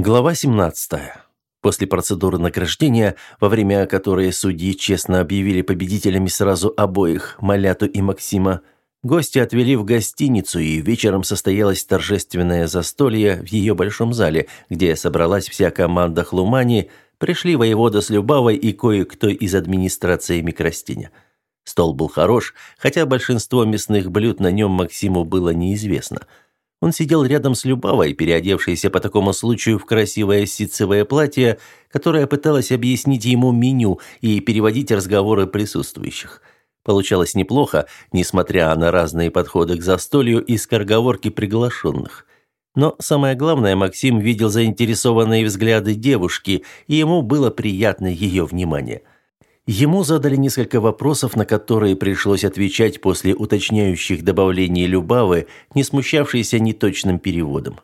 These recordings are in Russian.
Глава 17. После процедуры награждения, во время которой судьи честно объявили победителями сразу обоих, Маляту и Максима, гости отвели в гостиницу, и вечером состоялось торжественное застолье в ее большом зале, где собралась вся команда Хлумани, пришли воевода с Любавой и кое-кто из администрации Микростиня. Стол был хорош, хотя большинство мясных блюд на нем Максиму было неизвестно – он сидел рядом с Любавой, переодевшейся по такому случаю в красивое ситцевое платье, которое пыталась объяснить ему меню и переводить разговоры присутствующих. Получалось неплохо, несмотря на разные подходы к застолью и скороговорки приглашенных. Но самое главное, Максим видел заинтересованные взгляды девушки, и ему было приятно ее внимание – Ему задали несколько вопросов, на которые пришлось отвечать после уточняющих добавлений Любавы, не смущавшейся неточным переводом.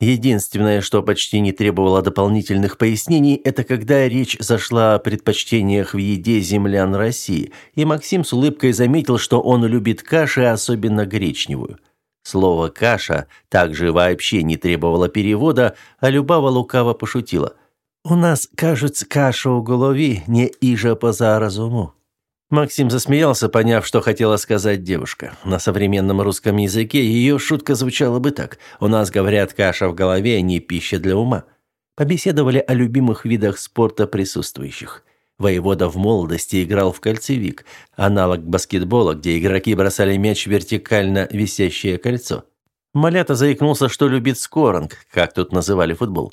Единственное, что почти не требовало дополнительных пояснений, это когда речь зашла о предпочтениях в еде землян России, и Максим с улыбкой заметил, что он любит каши, особенно гречневую. Слово «каша» также вообще не требовало перевода, а Любава лукаво пошутила – у нас, кажется, каша у голови не иже поза разуму. Максим засмеялся, поняв, что хотела сказать девушка. На современном русском языке ее шутка звучала бы так. «У нас, говорят, каша в голове, а не пища для ума». Побеседовали о любимых видах спорта присутствующих. Воевода в молодости играл в кольцевик, аналог баскетбола, где игроки бросали мяч в вертикально висящее кольцо. Малята заикнулся, что любит скоронг, как тут называли футбол.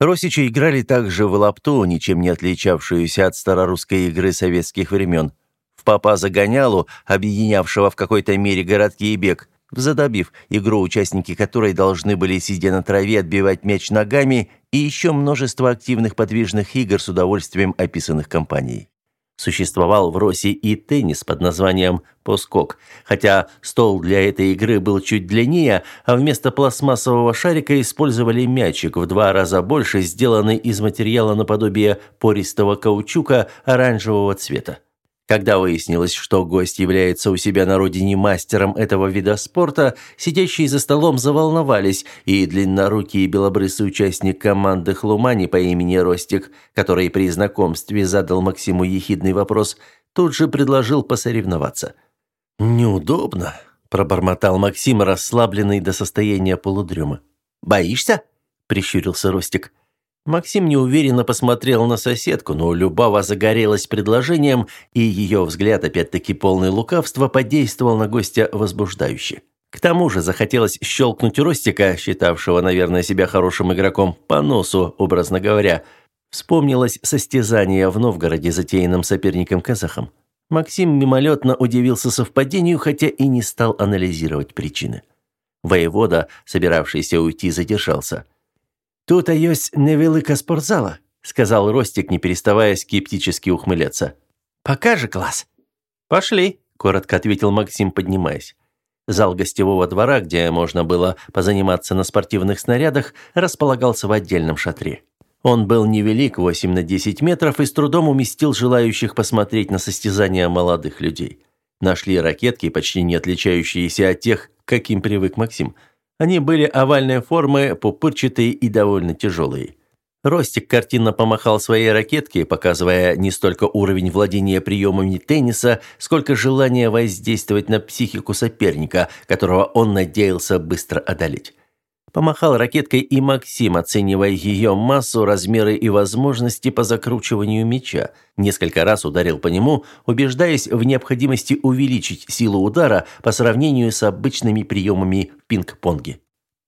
Росичи играли также в лапту, ничем не отличавшуюся от старорусской игры советских времен. В папа-загонялу, объединявшего в какой-то мере городки и бег, в задобив, игру, участники которой должны были, сидя на траве, отбивать мяч ногами, и еще множество активных подвижных игр с удовольствием описанных компанией. Существовал в Росе и теннис под названием «Поскок», хотя стол для этой игры был чуть длиннее, а вместо пластмассового шарика использовали мячик в два раза больше, сделанный из материала наподобие пористого каучука оранжевого цвета. Когда выяснилось, что гость является у себя на родине мастером этого вида спорта, сидящие за столом заволновались, и длиннорукий и белобрысый участник команды Хлумани по имени Ростик, который при знакомстве задал Максиму ехидный вопрос, тут же предложил посоревноваться. «Неудобно», – пробормотал Максим, расслабленный до состояния полудрема. «Боишься?» – прищурился Ростик. Максим неуверенно посмотрел на соседку, но Любава загорелась предложением, и ее взгляд, опять-таки полный лукавства, подействовал на гостя возбуждающе. К тому же захотелось щелкнуть Ростика, считавшего, наверное, себя хорошим игроком, по носу, образно говоря. Вспомнилось состязание в Новгороде, затеянном соперником-казахом. Максим мимолетно удивился совпадению, хотя и не стал анализировать причины. Воевода, собиравшийся уйти, задержался – «Тут есть невелика спортзала», — сказал Ростик, не переставая скептически ухмыляться. «Покажи класс». «Пошли», — коротко ответил Максим, поднимаясь. Зал гостевого двора, где можно было позаниматься на спортивных снарядах, располагался в отдельном шатре. Он был невелик, 8 на 10 метров, и с трудом уместил желающих посмотреть на состязания молодых людей. Нашли ракетки, почти не отличающиеся от тех, к каким привык Максим – они были овальной формы, пупырчатые и довольно тяжелые. Ростик картинно помахал своей ракеткой, показывая не столько уровень владения приемами тенниса, сколько желание воздействовать на психику соперника, которого он надеялся быстро одолеть. Помахал ракеткой и Максим, оценивая ее массу, размеры и возможности по закручиванию мяча. Несколько раз ударил по нему, убеждаясь в необходимости увеличить силу удара по сравнению с обычными приемами в пинг-понге.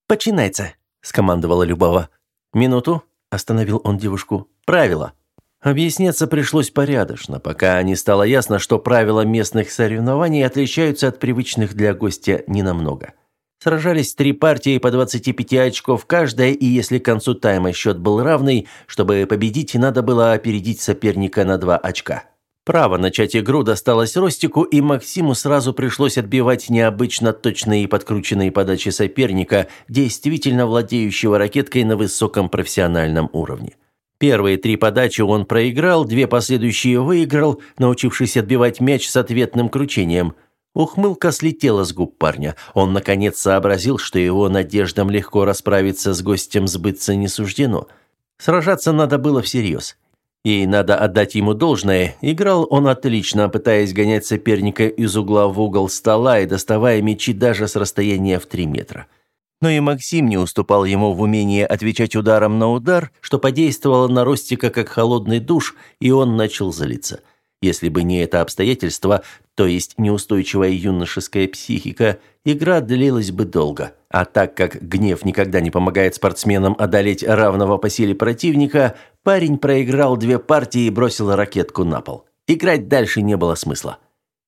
«Починается», – скомандовала Любава. «Минуту», – остановил он девушку. «Правила». Объясняться пришлось порядочно, пока не стало ясно, что правила местных соревнований отличаются от привычных для гостя ненамного. Сражались три партии по 25 очков каждая, и если к концу тайма счет был равный, чтобы победить, надо было опередить соперника на два очка. Право начать игру досталось Ростику, и Максиму сразу пришлось отбивать необычно точные и подкрученные подачи соперника, действительно владеющего ракеткой на высоком профессиональном уровне. Первые три подачи он проиграл, две последующие выиграл, научившись отбивать мяч с ответным кручением – Ухмылка слетела с губ парня. Он наконец сообразил, что его надеждам легко расправиться с гостем сбыться не суждено. Сражаться надо было всерьез. И надо отдать ему должное, играл он отлично, пытаясь гонять соперника из угла в угол стола и доставая мячи даже с расстояния в три метра. Но и Максим не уступал ему в умении отвечать ударом на удар, что подействовало на Ростика как холодный душ, и он начал злиться. Если бы не это обстоятельство, то есть неустойчивая юношеская психика, игра длилась бы долго. А так как гнев никогда не помогает спортсменам одолеть равного по силе противника, парень проиграл две партии и бросил ракетку на пол. Играть дальше не было смысла.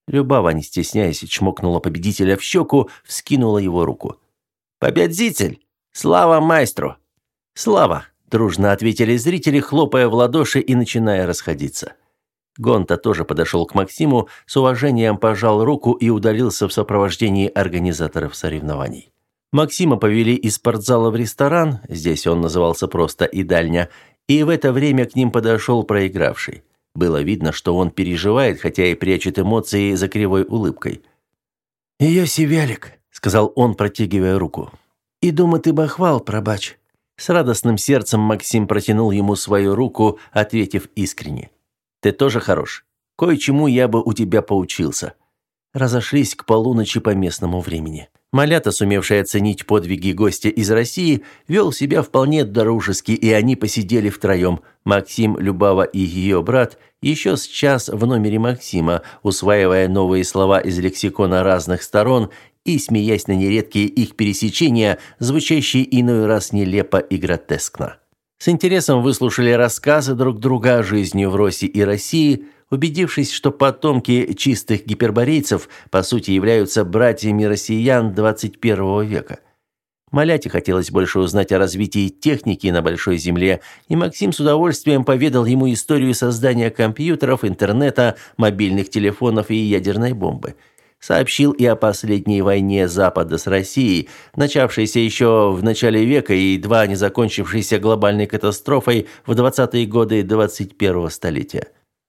Любава, не стесняясь, чмокнула победителя в щеку, вскинула его руку. «Победитель! Слава майстру!» «Слава!» – дружно ответили зрители, хлопая в ладоши и начиная расходиться. Гонта тоже подошел к Максиму, с уважением пожал руку и удалился в сопровождении организаторов соревнований. Максима повели из спортзала в ресторан, здесь он назывался просто «Идальня», и в это время к ним подошел проигравший. Было видно, что он переживает, хотя и прячет эмоции за кривой улыбкой. «Ее Севялик», — сказал он, протягивая руку. «И дума ты бахвал, пробач». С радостным сердцем Максим протянул ему свою руку, ответив искренне. Ты тоже хорош. Кое-чему я бы у тебя поучился. Разошлись к полуночи по местному времени. Малята, сумевший оценить подвиги гостя из России, вел себя вполне дружески, и они посидели втроем. Максим, Любава и ее брат еще с час в номере Максима, усваивая новые слова из лексикона разных сторон и смеясь на нередкие их пересечения, звучащие иной раз нелепо и гротескно. С интересом выслушали рассказы друг друга о жизни в России и России, убедившись, что потомки чистых гиперборейцев по сути являются братьями россиян 21 века. Маляте хотелось больше узнать о развитии техники на большой земле, и Максим с удовольствием поведал ему историю создания компьютеров, интернета, мобильных телефонов и ядерной бомбы – сообщил и о последней войне Запада с Россией, начавшейся еще в начале века и едва не закончившейся глобальной катастрофой в 20-е годы 21-го столетия.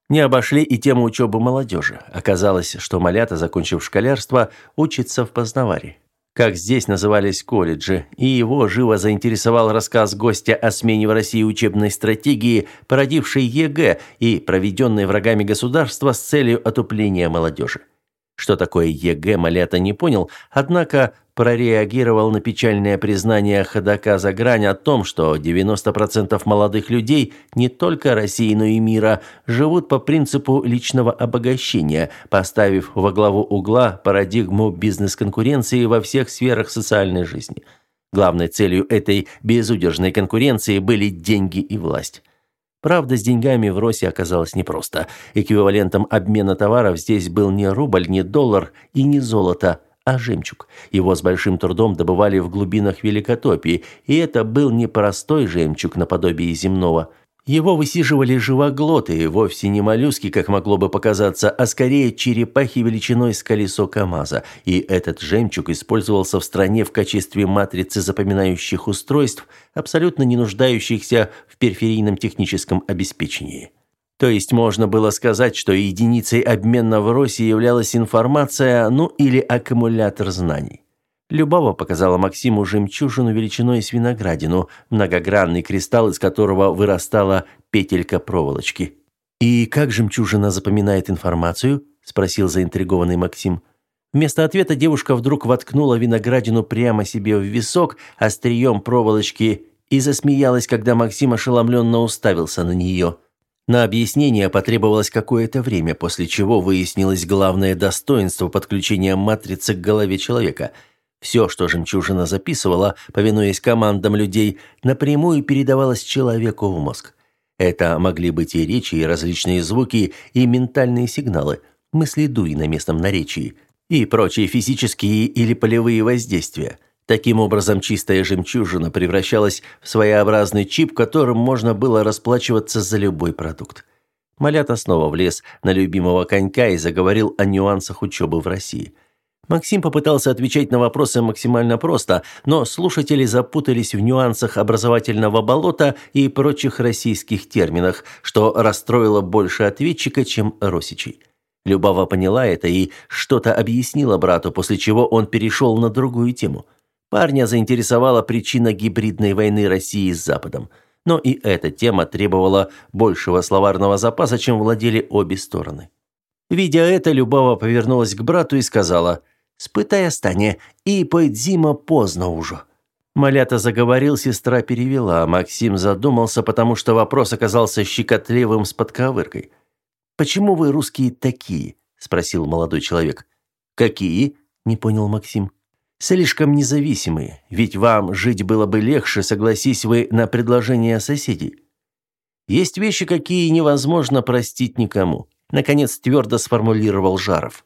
Не обошли и тему учебы молодежи. Оказалось, что малята, закончив школярство, учится в Познаваре. Как здесь назывались колледжи, и его живо заинтересовал рассказ гостя о смене в России учебной стратегии, породившей ЕГЭ и проведенной врагами государства с целью отупления молодежи. Что такое ЕГЭ, Малета не понял, однако прореагировал на печальное признание ходока за грань о том, что 90% молодых людей не только России, но и мира живут по принципу личного обогащения, поставив во главу угла парадигму бизнес-конкуренции во всех сферах социальной жизни. Главной целью этой безудержной конкуренции были деньги и власть. Правда, с деньгами в Росе оказалось непросто. Эквивалентом обмена товаров здесь был не рубль, не доллар и не золото, а жемчуг. Его с большим трудом добывали в глубинах Великотопии, и это был не простой жемчуг наподобие земного – его высиживали живоглоты, вовсе не моллюски, как могло бы показаться, а скорее черепахи величиной с колесо КамАЗа. И этот жемчуг использовался в стране в качестве матрицы запоминающих устройств, абсолютно не нуждающихся в периферийном техническом обеспечении. То есть можно было сказать, что единицей обмена в России являлась информация, ну или аккумулятор знаний. Любава показала Максиму жемчужину величиной с виноградину, многогранный кристалл, из которого вырастала петелька проволочки. «И как жемчужина запоминает информацию?» – спросил заинтригованный Максим. Вместо ответа девушка вдруг воткнула виноградину прямо себе в висок острием проволочки и засмеялась, когда Максим ошеломленно уставился на нее. На объяснение потребовалось какое-то время, после чего выяснилось главное достоинство подключения матрицы к голове человека – все, что жемчужина записывала, повинуясь командам людей, напрямую передавалось человеку в мозг. Это могли быть и речи, и различные звуки, и ментальные сигналы, мысли дуи на местном наречии, и прочие физические или полевые воздействия. Таким образом, чистая жемчужина превращалась в своеобразный чип, которым можно было расплачиваться за любой продукт. Малята снова влез на любимого конька и заговорил о нюансах учебы в России – Максим попытался отвечать на вопросы максимально просто, но слушатели запутались в нюансах образовательного болота и прочих российских терминах, что расстроило больше ответчика, чем Росичей. Любава поняла это и что-то объяснила брату, после чего он перешел на другую тему. Парня заинтересовала причина гибридной войны России с Западом. Но и эта тема требовала большего словарного запаса, чем владели обе стороны. Видя это, Любава повернулась к брату и сказала «Спытай остане, и пойдь зима поздно уже». Малята заговорил, сестра перевела, а Максим задумался, потому что вопрос оказался щекотливым с подковыркой – «Почему вы, русские, такие?» – спросил молодой человек. «Какие?» – не понял Максим. «Слишком независимые, ведь вам жить было бы легче, согласись вы на предложение соседей. Есть вещи, какие невозможно простить никому», – наконец твердо сформулировал Жаров.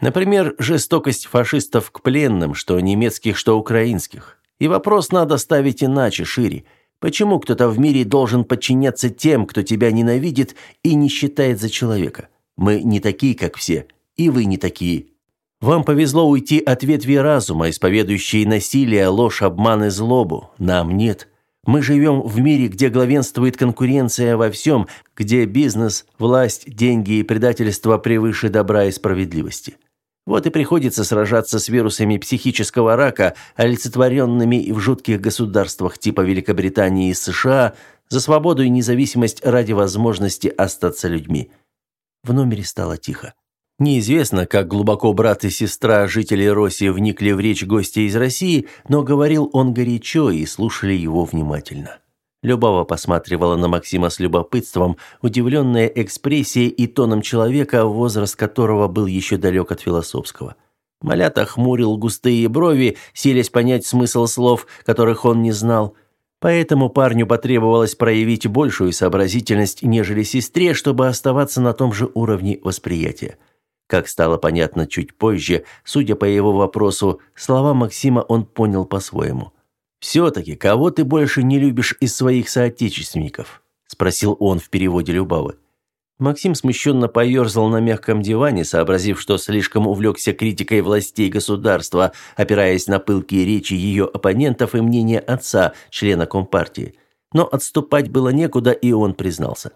Например, жестокость фашистов к пленным, что немецких, что украинских. И вопрос надо ставить иначе, шире – Почему кто-то в мире должен подчиняться тем, кто тебя ненавидит и не считает за человека? Мы не такие, как все, и вы не такие. Вам повезло уйти от ветви разума, исповедующей насилие, ложь, обман и злобу. Нам нет. Мы живем в мире, где главенствует конкуренция во всем, где бизнес, власть, деньги и предательство превыше добра и справедливости. Вот и приходится сражаться с вирусами психического рака, олицетворенными в жутких государствах типа Великобритании и США, за свободу и независимость ради возможности остаться людьми. В номере стало тихо. Неизвестно, как глубоко брат и сестра, жители России, вникли в речь гостя из России, но говорил он горячо и слушали его внимательно. Любава посматривала на Максима с любопытством, удивленная экспрессией и тоном человека, возраст которого был еще далек от философского. Малята хмурил густые брови, силясь понять смысл слов, которых он не знал. Поэтому парню потребовалось проявить большую сообразительность, нежели сестре, чтобы оставаться на том же уровне восприятия. Как стало понятно чуть позже, судя по его вопросу, слова Максима он понял по-своему – «Все-таки, кого ты больше не любишь из своих соотечественников?» – спросил он в переводе Любавы. Максим смущенно поерзал на мягком диване, сообразив, что слишком увлекся критикой властей государства, опираясь на пылкие речи ее оппонентов и мнение отца, члена Компартии. Но отступать было некуда, и он признался.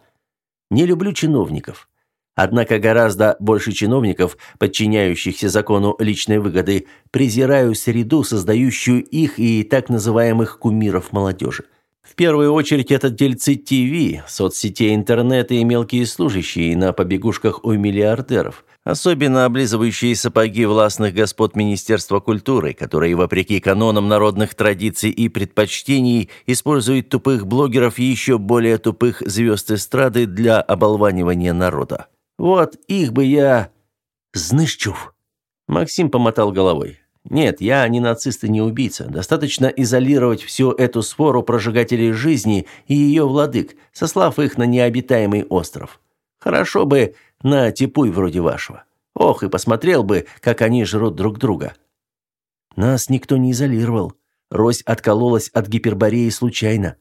«Не люблю чиновников. Однако гораздо больше чиновников, подчиняющихся закону личной выгоды, презираю среду, создающую их и так называемых кумиров молодежи. В первую очередь это дельцы ТВ, соцсетей интернета и мелкие служащие на побегушках у миллиардеров, особенно облизывающие сапоги властных господ Министерства культуры, которые, вопреки канонам народных традиций и предпочтений, используют тупых блогеров и еще более тупых звезд эстрады для оболванивания народа. Вот их бы я... Знаешь, чув?» Максим помотал головой. «Нет, я не нацист и не убийца. Достаточно изолировать всю эту свору прожигателей жизни и ее владык, сослав их на необитаемый остров. Хорошо бы на типуй вроде вашего. Ох, и посмотрел бы, как они жрут друг друга». «Нас никто не изолировал. Рось откололась от гипербореи случайно.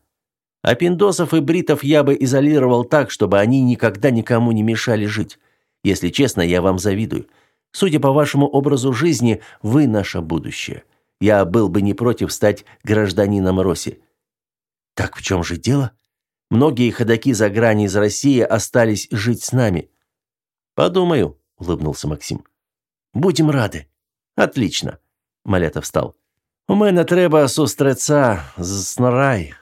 А пиндосов и бритов я бы изолировал так, чтобы они никогда никому не мешали жить. Если честно, я вам завидую. Судя по вашему образу жизни, вы наше будущее. Я был бы не против стать гражданином Роси. Так в чем же дело? Многие ходаки за грани из России остались жить с нами. Подумаю, улыбнулся Максим. Будем рады. Отлично. Малята встал. У мене треба сустреться з Норай.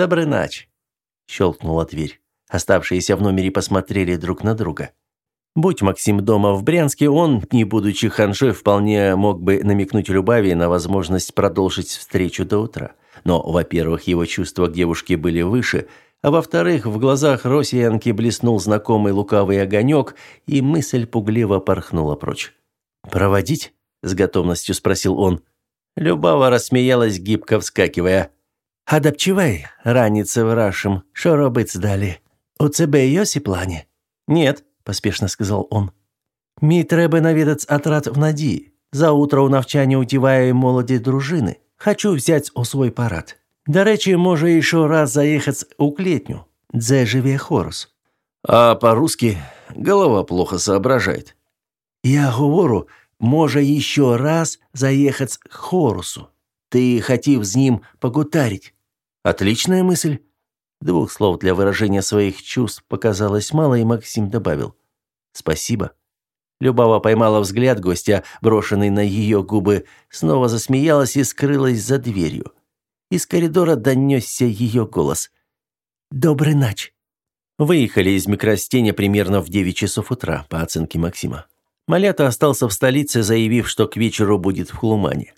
«Доброй ночи!» – щелкнула дверь. Оставшиеся в номере посмотрели друг на друга. Будь Максим дома в Брянске, он, не будучи ханжой, вполне мог бы намекнуть Любави на возможность продолжить встречу до утра. Но, во-первых, его чувства к девушке были выше, а во-вторых, в глазах россиянки блеснул знакомый лукавый огонек, и мысль пугливо порхнула прочь. «Проводить?» – с готовностью спросил он. Любава рассмеялась, гибко вскакивая. Адапчивай, раніце врашим, що робить далі? У тебе йосі плані? Нет, поспешно сказал он. Мій треба навідаць атрад в надії. Заутро у навчанні утіваю молоді дружини. Хочу взять у свой парад. До речі, може еще раз заехать у клетню, где живе Хорус. А по-русски голова плохо соображает. Я говорю, може еще раз заехать к Хорусу. Ты хотів з ним погутарить. Отличная мысль. Двух слов для выражения своих чувств показалось мало, и Максим добавил: "Спасибо". Любава поймала взгляд гостя, брошенный на ее губы, снова засмеялась и скрылась за дверью. Из коридора донесся ее голос. «Добрый ночь!» Выехали из микростеня примерно в 9 часов утра, по оценке Максима. Малята остался в столице, заявив, что к вечеру будет в Хлумане.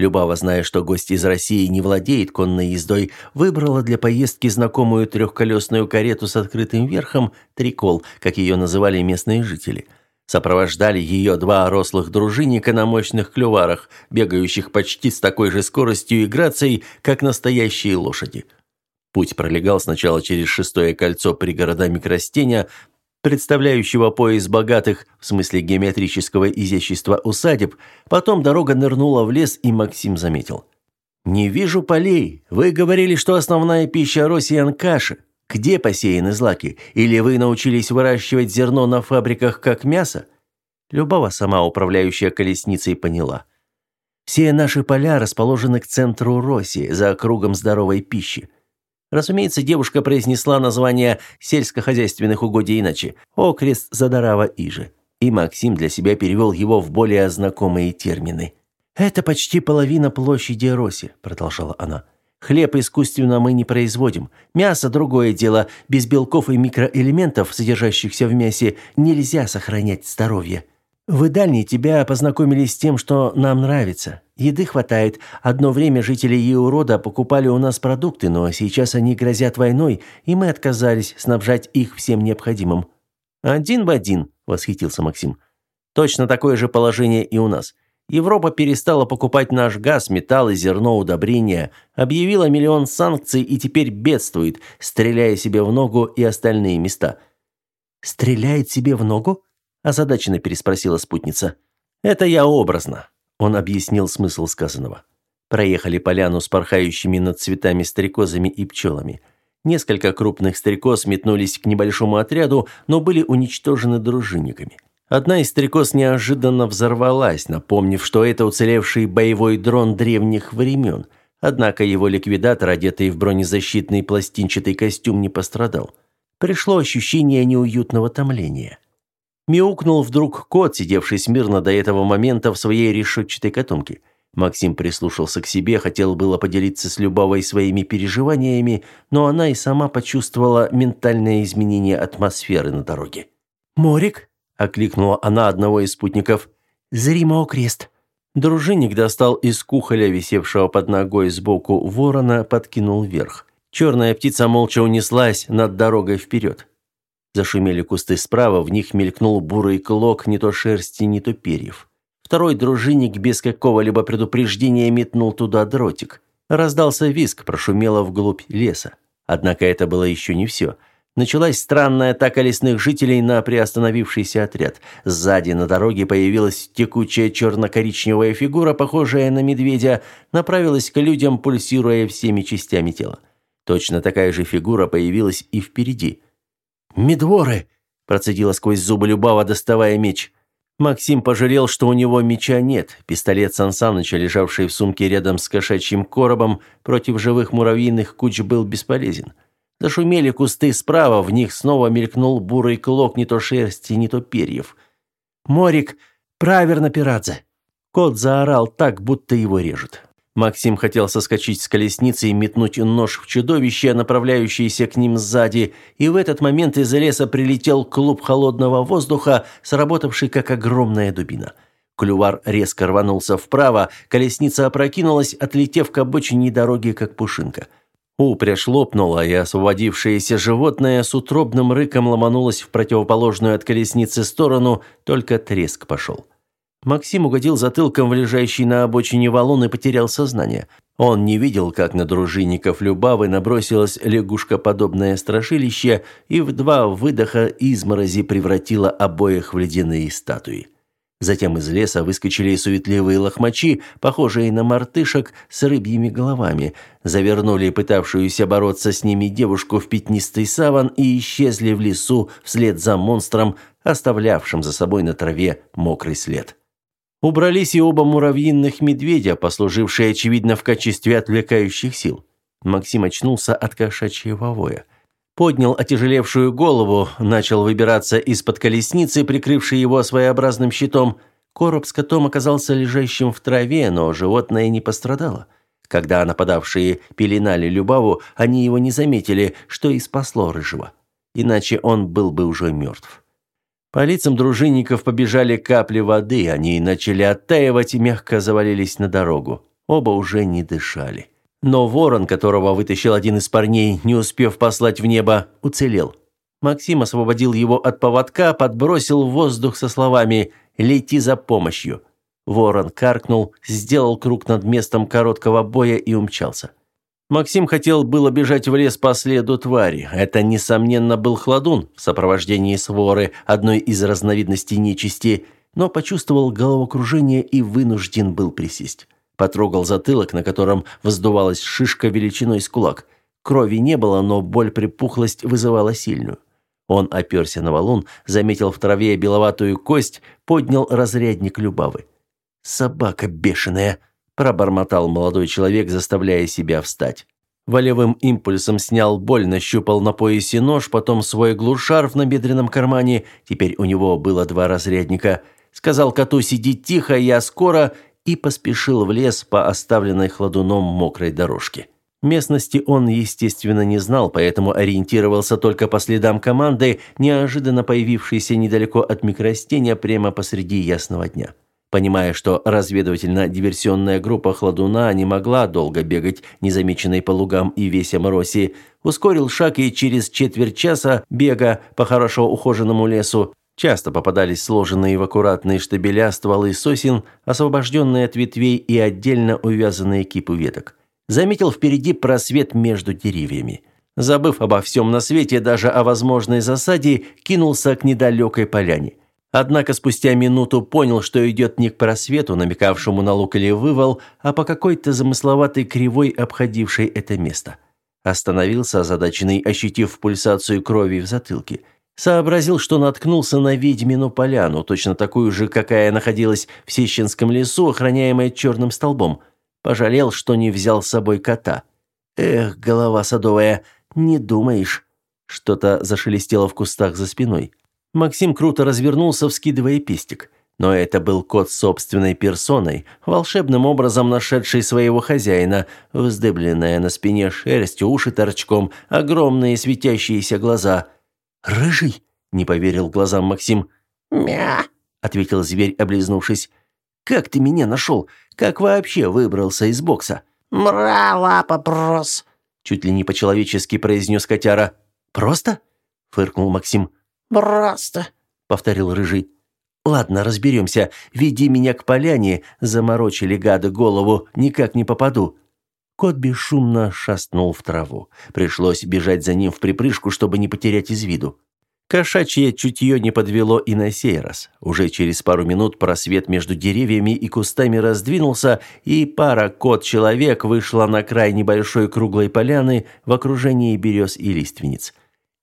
Любава, зная, что гость из России не владеет конной ездой, выбрала для поездки знакомую трехколесную карету с открытым верхом «Трикол», как ее называли местные жители – Сопровождали ее два рослых дружинника на мощных клюварах, бегающих почти с такой же скоростью и грацией, как настоящие лошади. Путь пролегал сначала через шестое кольцо пригорода Микростеня, представляющего пояс богатых, в смысле геометрического изящества усадеб, потом дорога нырнула в лес, и Максим заметил. «Не вижу полей. Вы говорили, что основная пища россиян – каша. Где посеяны злаки? Или вы научились выращивать зерно на фабриках как мясо? Любава, сама управляющая колесницей, поняла. Все наши поля расположены к центру России, за кругом здоровой пищи. Разумеется, девушка произнесла название сельскохозяйственных угодий иначе – окрест Задарава Иже. И Максим для себя перевел его в более знакомые термины. «Это почти половина площади Роси», – продолжала она. Хлеб искусственно мы не производим. Мясо – другое дело. Без белков и микроэлементов, содержащихся в мясе, нельзя сохранять здоровье. В Идальне тебя познакомили с тем, что нам нравится. Еды хватает. Одно время жители Еурода покупали у нас продукты, но сейчас они грозят войной, и мы отказались снабжать их всем необходимым». «Один в один», – восхитился Максим. «Точно такое же положение и у нас. Европа перестала покупать наш газ, металл и зерно удобрения, объявила миллион санкций и теперь бедствует, стреляя себе в ногу и остальные места. «Стреляет себе в ногу?» – озадаченно переспросила спутница. «Это я образно», – он объяснил смысл сказанного. Проехали поляну с порхающими над цветами стрекозами и пчелами. Несколько крупных стрекоз метнулись к небольшому отряду, но были уничтожены дружинниками. Одна из стрекоз неожиданно взорвалась, напомнив, что это уцелевший боевой дрон древних времен. Однако его ликвидатор, одетый в бронезащитный пластинчатый костюм, не пострадал. Пришло ощущение неуютного томления. Мяукнул вдруг кот, сидевший смирно до этого момента в своей решетчатой котомке. Максим прислушался к себе, хотел было поделиться с Любовой своими переживаниями, но она и сама почувствовала ментальное изменение атмосферы на дороге. «Морик?» окликнула она одного из спутников. «Зримо окрест». Дружинник достал из кухоля, висевшего под ногой сбоку ворона, подкинул вверх. Черная птица молча унеслась над дорогой вперед. Зашумели кусты справа, в них мелькнул бурый клок не то шерсти, не то перьев. Второй дружинник без какого-либо предупреждения метнул туда дротик. Раздался визг, прошумело вглубь леса. Однако это было еще не все – Началась странная атака лесных жителей на приостановившийся отряд. Сзади на дороге появилась текучая черно-коричневая фигура, похожая на медведя, направилась к людям, пульсируя всеми частями тела. Точно такая же фигура появилась и впереди. «Медворы!» – процедила сквозь зубы Любава, доставая меч. Максим пожалел, что у него меча нет. Пистолет Сансаныча, лежавший в сумке рядом с кошачьим коробом, против живых муравьиных куч был бесполезен. Зашумели кусты справа, в них снова мелькнул бурый клок не то шерсти, не то перьев. «Морик, правильно, пирадзе!» Кот заорал так, будто его режут. Максим хотел соскочить с колесницы и метнуть нож в чудовище, направляющееся к ним сзади, и в этот момент из леса прилетел клуб холодного воздуха, сработавший как огромная дубина. Клювар резко рванулся вправо, колесница опрокинулась, отлетев к обочине дороги, как пушинка – Упряжь лопнула, и освободившееся животное с утробным рыком ломанулось в противоположную от колесницы сторону, только треск пошел. Максим угодил затылком в лежащий на обочине валун и потерял сознание. Он не видел, как на дружинников Любавы набросилось лягушкоподобное страшилище и в два выдоха изморози превратило обоих в ледяные статуи. Затем из леса выскочили суетливые лохмачи, похожие на мартышек с рыбьими головами, завернули пытавшуюся бороться с ними девушку в пятнистый саван и исчезли в лесу вслед за монстром, оставлявшим за собой на траве мокрый след. Убрались и оба муравьиных медведя, послужившие, очевидно, в качестве отвлекающих сил. Максим очнулся от кошачьего воя. поднял отяжелевшую голову, начал выбираться из-под колесницы, прикрывшей его своеобразным щитом. Короб с котом оказался лежащим в траве, но животное не пострадало. Когда нападавшие пеленали Любаву, они его не заметили, что и спасло Рыжего. Иначе он был бы уже мертв. По лицам дружинников побежали капли воды, они начали оттаивать и мягко завалились на дорогу. Оба уже не дышали. Но ворон, которого вытащил один из парней, не успев послать в небо, уцелел. Максим освободил его от поводка, подбросил в воздух со словами «Лети за помощью». Ворон каркнул, сделал круг над местом короткого боя и умчался. Максим хотел было бежать в лес по следу твари. Это, несомненно, был хладун в сопровождении своры, одной из разновидностей нечисти, но почувствовал головокружение и вынужден был присесть. Потрогал затылок, на котором вздувалась шишка величиной с кулак. Крови не было, но боль припухлость вызывала сильную. Он оперся на валун, заметил в траве беловатую кость, поднял разрядник Любавы. «Собака бешеная!» – пробормотал молодой человек, заставляя себя встать. Волевым импульсом снял боль, нащупал на поясе нож, потом свой глушар в набедренном кармане. Теперь у него было два разрядника. Сказал коту «Сиди тихо, я скоро», и поспешил в лес по оставленной хладуном мокрой дорожке. Местности он, естественно, не знал, поэтому ориентировался только по следам команды, неожиданно появившейся недалеко от микростения прямо посреди ясного дня. Понимая, что разведывательно-диверсионная группа «Хладуна» не могла долго бегать незамеченной по лугам и весям роси, ускорил шаг и через четверть часа бега по хорошо ухоженному лесу часто попадались сложенные в аккуратные штабеля стволы сосен, освобожденные от ветвей и отдельно увязанные кипы веток. Заметил впереди просвет между деревьями. Забыв обо всем на свете, даже о возможной засаде, кинулся к недалекой поляне. Однако спустя минуту понял, что идет не к просвету, намекавшему на лук или вывал, а по какой-то замысловатой кривой, обходившей это место. Остановился, озадаченный, ощутив пульсацию крови в затылке. Сообразил, что наткнулся на ведьмину поляну, точно такую же, какая находилась в Сещинском лесу, охраняемая черным столбом. Пожалел, что не взял с собой кота. «Эх, голова садовая, не думаешь?» Что-то зашелестело в кустах за спиной. Максим круто развернулся, вскидывая пестик. Но это был кот собственной персоной, волшебным образом нашедший своего хозяина, вздыбленная на спине шерсть, уши торчком, огромные светящиеся глаза. «Рыжий?» – не поверил глазам Максим. «Мя!» – ответил зверь, облизнувшись. «Как ты меня нашел? Как вообще выбрался из бокса?» «Мра, лапа, прос!» – чуть ли не по-человечески произнес котяра. «Просто?» – фыркнул Максим. «Просто», — повторил Рыжий. «Ладно, разберемся. Веди меня к поляне. Заморочили гады голову. Никак не попаду». Кот бесшумно шастнул в траву. Пришлось бежать за ним в припрыжку, чтобы не потерять из виду. Кошачье чутье не подвело и на сей раз. Уже через пару минут просвет между деревьями и кустами раздвинулся, и пара кот-человек вышла на край небольшой круглой поляны в окружении берез и лиственниц.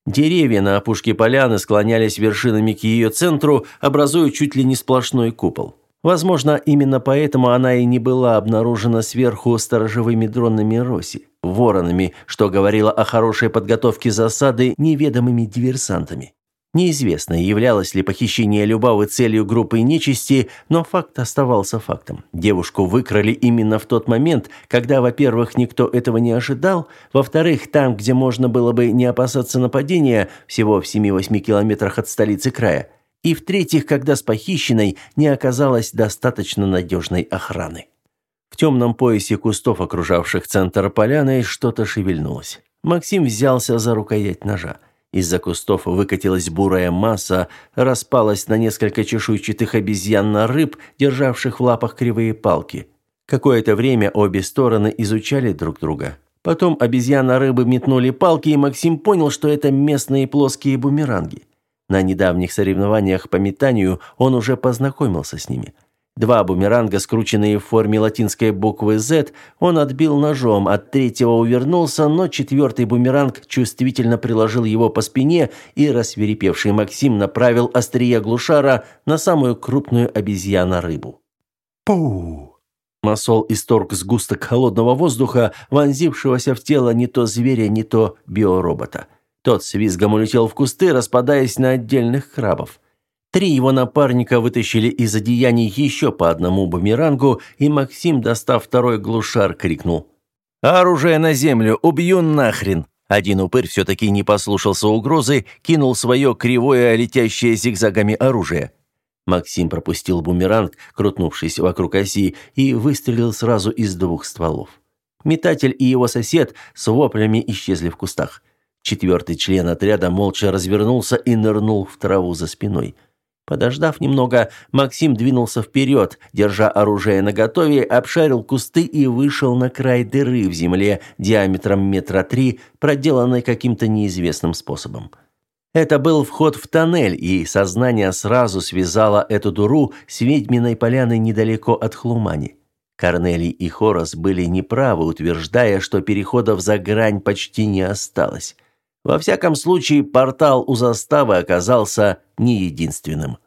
Деревья на опушке поляны склонялись вершинами к ее центру, образуя чуть ли не сплошной купол. Возможно, именно поэтому она и не была обнаружена сверху сторожевыми дронами Роси, воронами, что говорило о хорошей подготовке засады неведомыми диверсантами. Неизвестно, являлось ли похищение Любавы целью группы нечисти, но факт оставался фактом. Девушку выкрали именно в тот момент, когда, во-первых, никто этого не ожидал, во-вторых, там, где можно было бы не опасаться нападения, всего в 7-8 километрах от столицы края, и в-третьих, когда с похищенной не оказалось достаточно надежной охраны. В темном поясе кустов, окружавших центр поляны, что-то шевельнулось. Максим взялся за рукоять ножа. Из-за кустов выкатилась бурая масса, распалась на несколько чешуйчатых обезьян на рыб, державших в лапах кривые палки. Какое-то время обе стороны изучали друг друга. Потом обезьяна-рыбы метнули палки, и Максим понял, что это местные плоские бумеранги. На недавних соревнованиях по метанию он уже познакомился с ними – Два бумеранга, скрученные в форме латинской буквы Z, он отбил ножом, от третьего увернулся, но четвертый бумеранг чувствительно приложил его по спине, и рассверепевший Максим направил острие глушара на самую крупную обезьяну-рыбу. Пу! Масол исторг сгусток холодного воздуха, вонзившегося в тело не то зверя, не то биоробота. Тот с визгом улетел в кусты, распадаясь на отдельных крабов. Три его напарника вытащили из одеяний еще по одному бумерангу, и Максим, достав второй глушар, крикнул. «Оружие на землю! Убью нахрен!» Один упырь все-таки не послушался угрозы, кинул свое кривое, летящее зигзагами оружие. Максим пропустил бумеранг, крутнувшись вокруг оси, и выстрелил сразу из двух стволов. Метатель и его сосед с воплями исчезли в кустах. Четвертый член отряда молча развернулся и нырнул в траву за спиной. Подождав немного, Максим двинулся вперед, держа оружие наготове, обшарил кусты и вышел на край дыры в земле диаметром метра три, проделанной каким-то неизвестным способом. Это был вход в тоннель, и сознание сразу связало эту дуру с ведьминой поляной недалеко от Хлумани. Корнелий и Хорос были неправы, утверждая, что переходов за грань почти не осталось. Во всяком случае, портал у заставы оказался не единственным.